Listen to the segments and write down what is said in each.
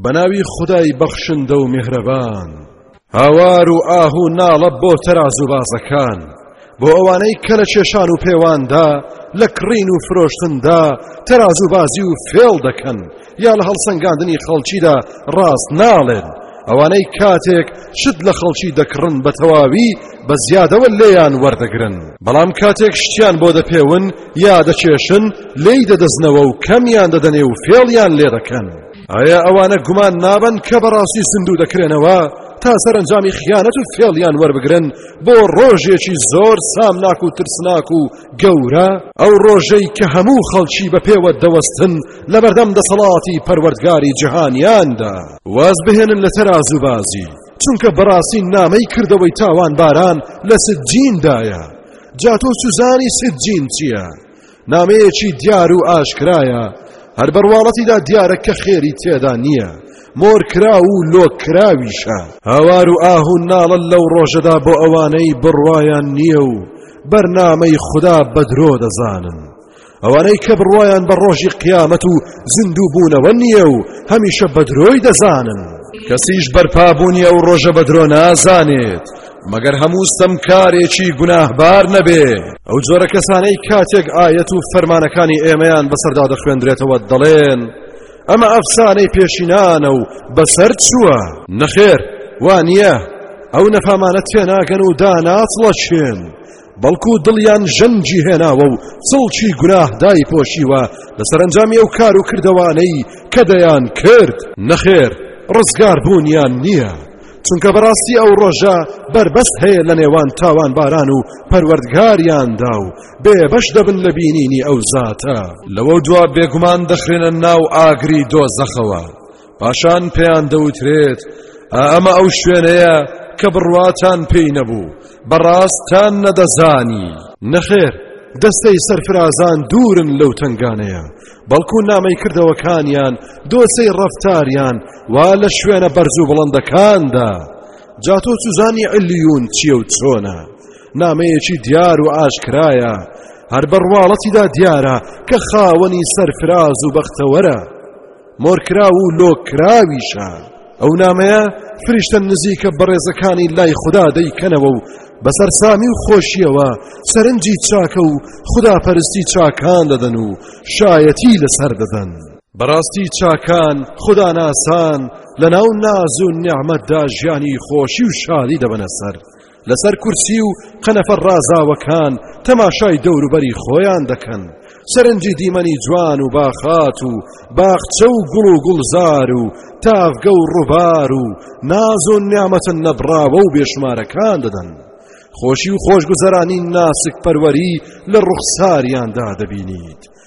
بەناوی خودای بەخشندە و میهرەبان هاوار و ئاه و ناڵە بۆ تەراز و بازەکان بۆ ئەوانەی کە لە کێشان و پێواندا لە کڕین و فرۆشتندا تەراز و بازی و فێڵ دەکەن یا لە هەڵسەنگاندنی خەڵکیدا ڕاست ناڵێن ئەوانەی کاتێک شت لە خەڵکی دەکڕن بە تەواوی بە زیادەوە لێیان وەردەگرن بەڵام کاتێک شتیان بۆ دەپێون یا دەکێشن لێی دەدەزنەوە و کەمیان دەدەنێ و فێڵیان لێ دەکەن ئایا ئەوانە گومان نابن کە بەڕاستی سندوو دەکرێنەوە تا سەرنجامی خیانەت و فێڵیان وەربگرن بۆ ڕۆژێکی زۆر سامناک و ترسناک و گەورە ئەو ڕۆژەی کە هەموو خەڵکی بە پێوە دەوەستن لە بەردەم دەسەڵاتی پەروەردگاری جیهانیاندا واز بهێنن لە تەرازوو بازی چونکە بەڕاستی نامەی کردەوەی تاوان باران لە سجیندایە جاتۆ سوزانی سجین چییە؟ نامەیەکی دیار و ئاشکرایە هەر بەڕواڵەتیدا دیارە کە خێری تێدا نییە مۆرکرا و لۆکراویشە هاوار و ئاه و ناڵە لەو ڕۆژەدا بۆ ئەوانەی بڕوایان نییە و بەرنامەی خوددا بەدرۆ دەزانن ئەوانەی کە بڕوایان بە ڕۆژی قیامەت و زیندوو بوونەوە نییە و هەمیشە بەدرۆی دەزانن کەسیش بەرپابوونی ئەو ڕۆژە بەدرۆ نازانێت مەگەر هەموو ستەمکارێکی گوناهبار نەبێ ئەو جۆرە کەسانەی کاتێک ئایەت و فەرمانەکانی ئێمەیان بەسەردا دەخوێندرێتەوە دەڵێن ئەمە ئەفسانەی پێشینانە و بەسەر چووە نەخێر وا نییە ئەو نەفامانە تێناگەن و داناچڵەچێن بەڵکو دڵیان ژەنجی هێناوە و سڵچی گوناه دای پۆشیوە لە سەرنجامی ئەو کار و کردەوانەی کە دەیان کرد نەخێر ڕزگار بوونیان نییە چونکە بەڕاستی ئەو ڕۆژە بەربەست هەیە لە نێوان تاوان باران و پەروەردگاریاندا و بێبەش دەبن لە بینینی ئەو زاتە لەوە دوا بێگومان دەخرێنە ناو ئاگری دۆزەخەوە پاشان پێیان دەوترێت ئەمە ئەو شوێنەیە کە بڕواتان پێی نەبوو بەڕاستان نەدەزانی نەخێر دەستەی سەرفرازان دوورن لەو تنگانەیە بەڵکو نامەی کردەوەکانیان دۆسەی ڕەفتاریان وا لە شوێنە بەرز و بڵندەکاندا جا تۆ سوزانی علیون چیە و چۆنە نامەیەکی دیار و ئاشکرایە هەر بەڕواڵەتیدا دیارە کە خاوەنی سەرفراز و بەختەوەرە مۆرکرا و لۆکراویشە ئەو نامەیە فریشتە نزیکە بەڕێزەکانی لای خوددا دەیکەنەوە و بەسەر سامی و خۆشیەوە سەرنجی چاکە و خوداپەرستی چاکان دەدەن و شایەتی لەسەر دەدەن بەڕاستی چاکان خوداناسان لە ناو ناز و نیعممەتدا ژیانی خۆشی و شادی دەبەنە سەر لەسەر کورسی و قەنەفە ڕازاوەکان تەماشای دەوروبەری خۆیان دەکەن سەرنجی دیمەنی جوان و باخات و باخچە و گوڵ و گوڵزار و تاڤگە و ڕووبار و ناز و نیامەتە نەبراوە و بێشمارەکان دەدەن خۆشی و خۆشگوزەرانی ناسک پەروەری لە ڕوخساریاندا دەبینیت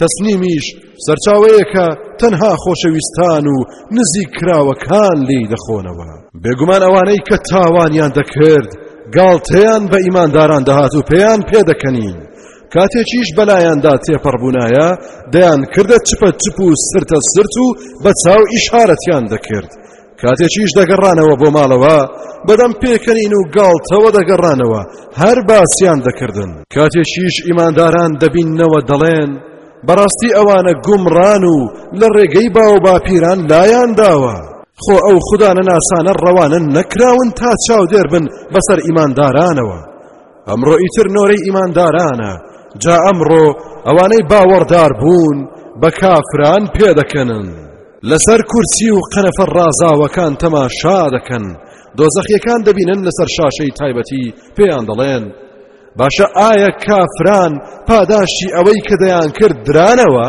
تەسنیمیش سەرچاوەیە کە تەنها خۆشەویستان و نزیک کراوەکان لی دەخۆنەوە بێگومان ئەوانەی کە تاوانیان دەکرد گاڵتەیان بە ئیمانداران دەهات و پێیان پێدەکەنین کاتێکیش بەلایەندا تێپەڕبوونایە دەیان کردە چپە چپ و سرتە سرت و بە چاو ئیشارەتیان دەکرد کاتێکیش دەگەڕانەوە بۆ ماڵەوە بەدەم پێکەنین و گاڵتەوە دەگەڕانەوە هەر باسیان دەکردن کاتێکیش ئیمانداران دەبینەوە دەڵێن بەڕاستی ئەوانە گومڕان و لە ڕێگەی باو باپیران لایان داوە خۆ ئەو خودانە ناسانە ڕەوانە نەکراون تا چاودێر بن بەسەر ئیماندارانەوە ئەمڕۆ ئیتر نۆرەی ئیماندارانە جا ئەمڕۆ ئەوانەی باوەڕدار بوون بە کافران پێدەکەنن لەسەر کورسی و قەنەفە ڕازاوەکان تەماشا دەکەن دۆزەخیەکان دەبینن لەسەر شاشەی تایبەتی پێیان دەڵێن باشە ئایا کافران پاداشتی ئەوەی کە دەیان کرد درانەوە؟